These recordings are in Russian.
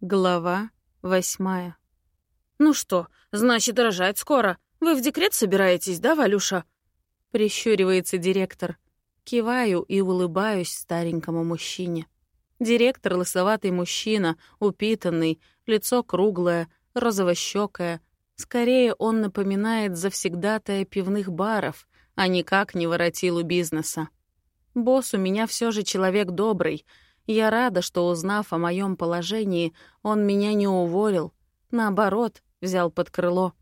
Глава восьмая. «Ну что, значит, рожать скоро. Вы в декрет собираетесь, да, Валюша?» Прищуривается директор. Киваю и улыбаюсь старенькому мужчине. Директор — лысоватый мужчина, упитанный, лицо круглое, розово-щёкое. Скорее, он напоминает завсегдатая пивных баров, а никак не воротилу бизнеса. Босс у меня все же человек добрый — я рада, что, узнав о моем положении, он меня не уволил. Наоборот, взял под крыло.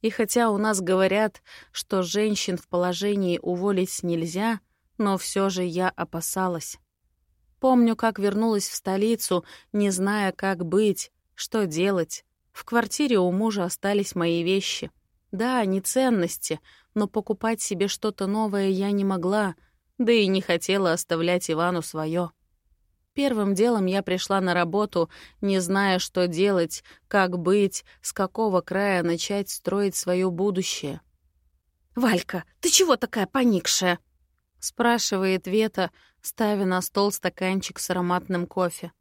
И хотя у нас говорят, что женщин в положении уволить нельзя, но все же я опасалась. Помню, как вернулась в столицу, не зная, как быть, что делать. В квартире у мужа остались мои вещи. Да, не ценности, но покупать себе что-то новое я не могла, да и не хотела оставлять Ивану свое. Первым делом я пришла на работу, не зная, что делать, как быть, с какого края начать строить свое будущее. «Валька, ты чего такая поникшая?» — спрашивает Вета, ставя на стол стаканчик с ароматным кофе.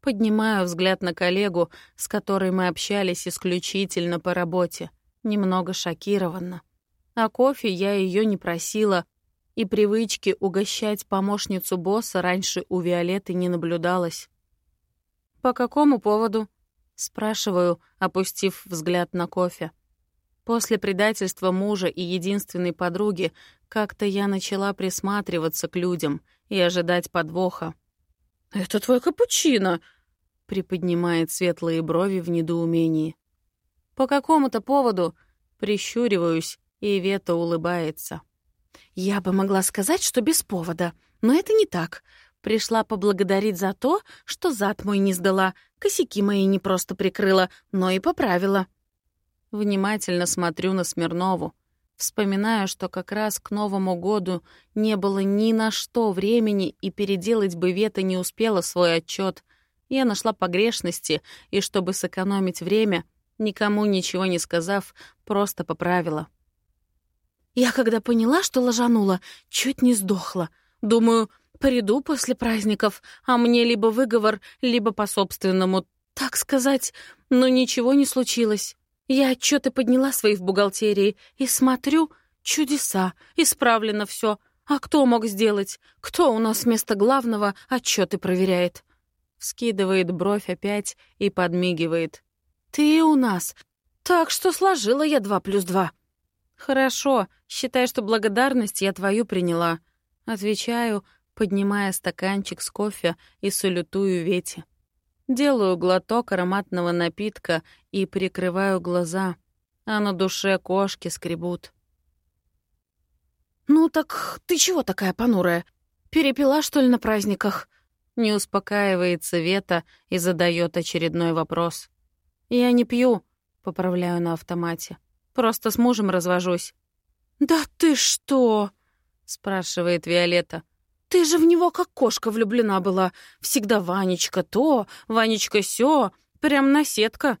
Поднимаю взгляд на коллегу, с которой мы общались исключительно по работе, немного шокированно. А кофе я ее не просила, и привычки угощать помощницу босса раньше у Виолетты не наблюдалось. «По какому поводу?» — спрашиваю, опустив взгляд на кофе. После предательства мужа и единственной подруги как-то я начала присматриваться к людям и ожидать подвоха. «Это твой капучино!» — приподнимает светлые брови в недоумении. «По какому-то поводу?» — прищуриваюсь, и Вета улыбается. Я бы могла сказать, что без повода, но это не так. Пришла поблагодарить за то, что зад мой не сдала, косяки мои не просто прикрыла, но и поправила. Внимательно смотрю на Смирнову. Вспоминаю, что как раз к Новому году не было ни на что времени, и переделать бы Вета не успела свой отчет. Я нашла погрешности, и чтобы сэкономить время, никому ничего не сказав, просто поправила. Я когда поняла, что ложанула, чуть не сдохла. Думаю, приду после праздников, а мне либо выговор, либо по собственному, так сказать, но ничего не случилось. Я отчеты подняла свои в бухгалтерии и смотрю, чудеса, исправлено все. А кто мог сделать? Кто у нас вместо главного отчеты проверяет? Вскидывает бровь опять и подмигивает. Ты у нас. Так что сложила я два плюс два. «Хорошо, считай, что благодарность я твою приняла». Отвечаю, поднимая стаканчик с кофе и салютую Вете. Делаю глоток ароматного напитка и прикрываю глаза, а на душе кошки скребут. «Ну так ты чего такая понурая? Перепила, что ли, на праздниках?» Не успокаивается Вета и задает очередной вопрос. «Я не пью», — поправляю на автомате. Просто с мужем развожусь». «Да ты что?» — спрашивает Виолетта. «Ты же в него как кошка влюблена была. Всегда Ванечка то, Ванечка сё, прям наседка».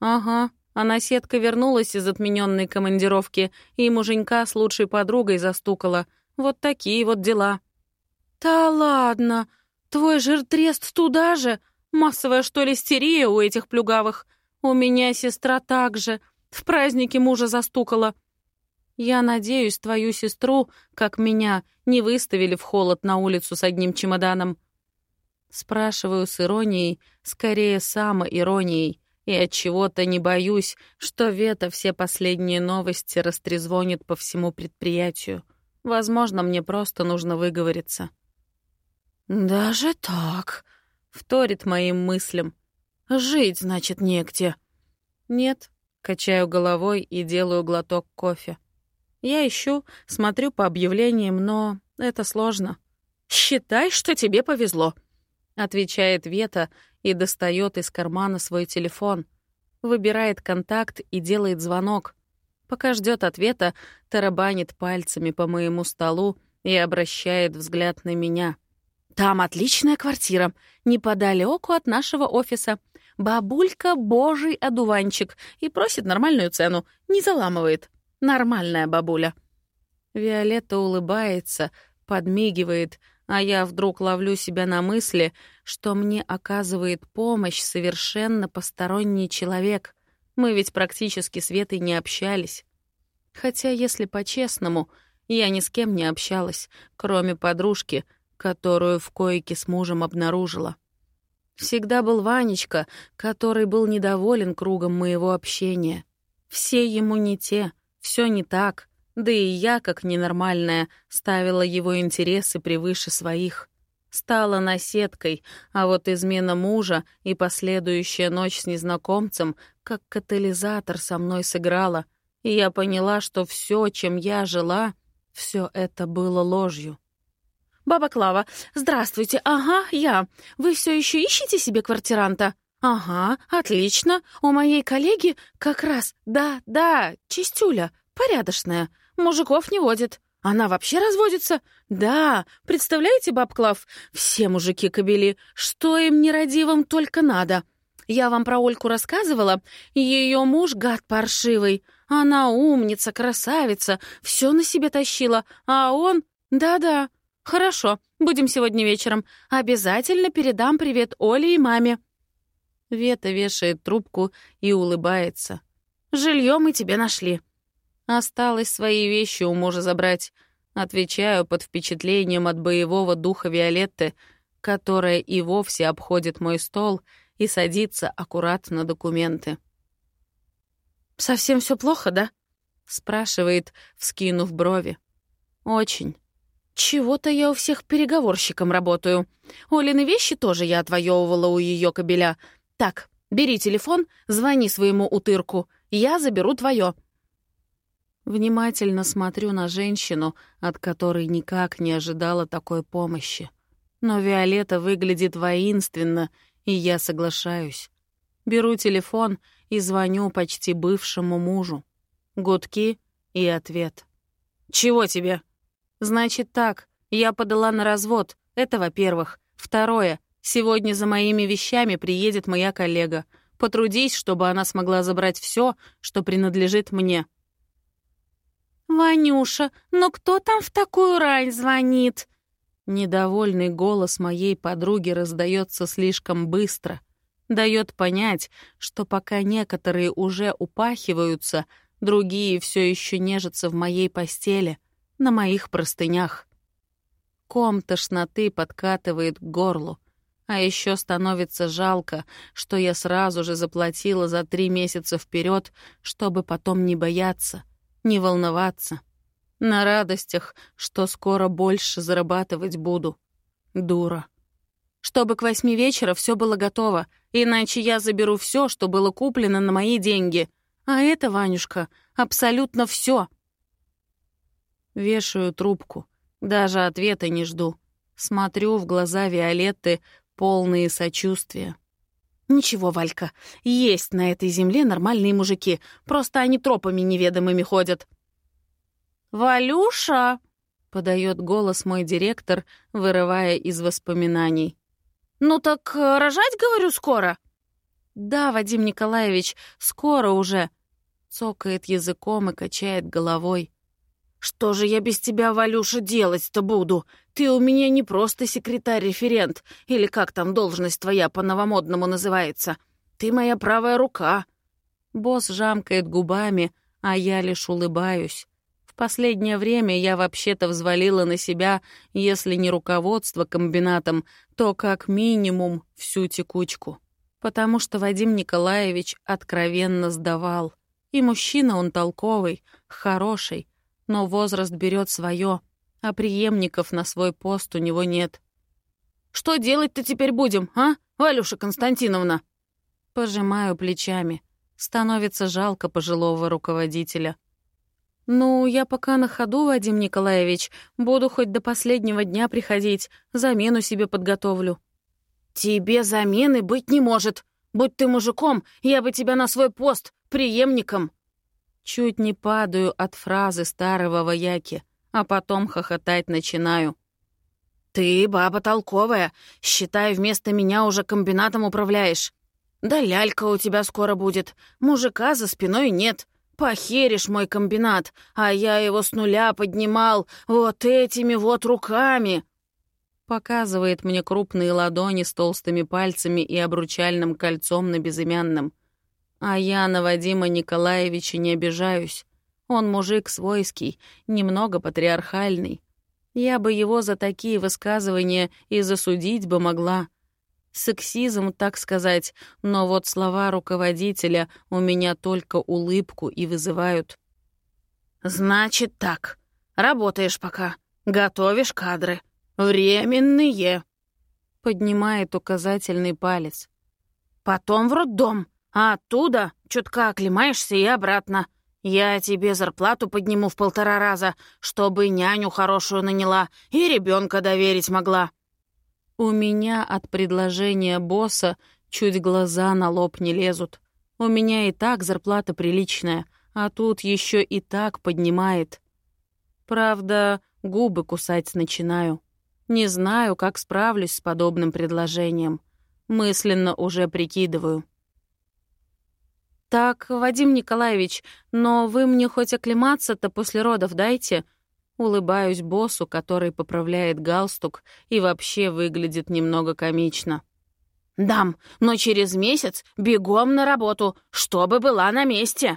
«Ага, а наседка вернулась из отмененной командировки, и муженька с лучшей подругой застукала. Вот такие вот дела». «Да ладно! Твой жиртрест туда же? Массовая, что ли, истерия у этих плюгавых? У меня сестра так же. В празднике мужа застукала. Я надеюсь, твою сестру, как меня, не выставили в холод на улицу с одним чемоданом. Спрашиваю с иронией, скорее самоиронией, и от чего-то не боюсь, что Вета все последние новости растрезвонит по всему предприятию. Возможно, мне просто нужно выговориться. «Даже так?» — вторит моим мыслям. «Жить, значит, негде». «Нет, Качаю головой и делаю глоток кофе. Я ищу, смотрю по объявлениям, но это сложно. «Считай, что тебе повезло», — отвечает Вета и достает из кармана свой телефон. Выбирает контакт и делает звонок. Пока ждет ответа, тарабанит пальцами по моему столу и обращает взгляд на меня. «Там отличная квартира, неподалеку от нашего офиса. Бабулька — божий одуванчик и просит нормальную цену, не заламывает. Нормальная бабуля. Виолетта улыбается, подмигивает, а я вдруг ловлю себя на мысли, что мне оказывает помощь совершенно посторонний человек. Мы ведь практически с Ветой не общались. Хотя, если по-честному, я ни с кем не общалась, кроме подружки, которую в койке с мужем обнаружила. Всегда был Ванечка, который был недоволен кругом моего общения. Все ему не те, все не так — да и я, как ненормальная, ставила его интересы превыше своих. Стала наседкой, а вот измена мужа и последующая ночь с незнакомцем как катализатор со мной сыграла, и я поняла, что все, чем я жила, все это было ложью. «Баба Клава, здравствуйте. Ага, я. Вы все еще ищете себе квартиранта?» «Ага, отлично. У моей коллеги как раз, да, да, чистюля, порядочная. Мужиков не водит. Она вообще разводится? Да, представляете, баб Клав, все мужики кобели, что им нерадивым только надо. Я вам про Ольку рассказывала, ее муж гад паршивый. Она умница, красавица, все на себе тащила, а он... Да-да, хорошо, будем сегодня вечером. Обязательно передам привет Оле и маме. Вета вешает трубку и улыбается. Жилье мы тебе нашли. Осталось свои вещи у мужа забрать. Отвечаю под впечатлением от боевого духа Виолетты, которая и вовсе обходит мой стол и садится аккуратно на документы. «Совсем все плохо, да?» — спрашивает, вскинув брови. «Очень». «Чего-то я у всех переговорщиком работаю. Олины вещи тоже я отвоевывала у ее кобеля. Так, бери телефон, звони своему утырку, я заберу твое. Внимательно смотрю на женщину, от которой никак не ожидала такой помощи. Но Виолетта выглядит воинственно, и я соглашаюсь. Беру телефон и звоню почти бывшему мужу. Гудки и ответ. «Чего тебе?» «Значит так, я подала на развод. Это во-первых. Второе. Сегодня за моими вещами приедет моя коллега. Потрудись, чтобы она смогла забрать все, что принадлежит мне. «Ванюша, но кто там в такую рань звонит?» Недовольный голос моей подруги раздается слишком быстро. Дает понять, что пока некоторые уже упахиваются, другие все еще нежатся в моей постели, на моих простынях. Ком тошноты подкатывает к горлу. А еще становится жалко, что я сразу же заплатила за три месяца вперед, чтобы потом не бояться — не волноваться. На радостях, что скоро больше зарабатывать буду. Дура. Чтобы к восьми вечера все было готово, иначе я заберу все, что было куплено на мои деньги. А это, Ванюшка, абсолютно все. Вешаю трубку. Даже ответа не жду. Смотрю в глаза Виолетты, полные сочувствия. «Ничего, Валька, есть на этой земле нормальные мужики, просто они тропами неведомыми ходят». «Валюша!» — подает голос мой директор, вырывая из воспоминаний. «Ну так э, рожать, говорю, скоро?» «Да, Вадим Николаевич, скоро уже», — цокает языком и качает головой. «Что же я без тебя, Валюша, делать-то буду? Ты у меня не просто секретарь-референт, или как там должность твоя по-новомодному называется. Ты моя правая рука». Босс жамкает губами, а я лишь улыбаюсь. В последнее время я вообще-то взвалила на себя, если не руководство комбинатом, то как минимум всю текучку. Потому что Вадим Николаевич откровенно сдавал. И мужчина он толковый, хороший, но возраст берет свое, а преемников на свой пост у него нет. «Что делать-то теперь будем, а, Валюша Константиновна?» Пожимаю плечами. Становится жалко пожилого руководителя. «Ну, я пока на ходу, Вадим Николаевич. Буду хоть до последнего дня приходить, замену себе подготовлю». «Тебе замены быть не может. Будь ты мужиком, я бы тебя на свой пост, преемником». Чуть не падаю от фразы старого вояки, а потом хохотать начинаю. «Ты баба толковая, считай, вместо меня уже комбинатом управляешь. Да лялька у тебя скоро будет, мужика за спиной нет. Похеришь мой комбинат, а я его с нуля поднимал вот этими вот руками». Показывает мне крупные ладони с толстыми пальцами и обручальным кольцом на безымянном. А я на Вадима Николаевича не обижаюсь. Он мужик свойский, немного патриархальный. Я бы его за такие высказывания и засудить бы могла. Сексизм, так сказать, но вот слова руководителя у меня только улыбку и вызывают. «Значит так. Работаешь пока. Готовишь кадры. Временные». Поднимает указательный палец. «Потом в роддом, а оттуда чутка оклемаешься и обратно. Я тебе зарплату подниму в полтора раза, чтобы няню хорошую наняла и ребенка доверить могла». У меня от предложения босса чуть глаза на лоб не лезут. У меня и так зарплата приличная, а тут еще и так поднимает. Правда, губы кусать начинаю. Не знаю, как справлюсь с подобным предложением. Мысленно уже прикидываю. «Так, Вадим Николаевич, но вы мне хоть оклематься-то после родов дайте?» Улыбаюсь боссу, который поправляет галстук и вообще выглядит немного комично. «Дам, но через месяц бегом на работу, чтобы была на месте!»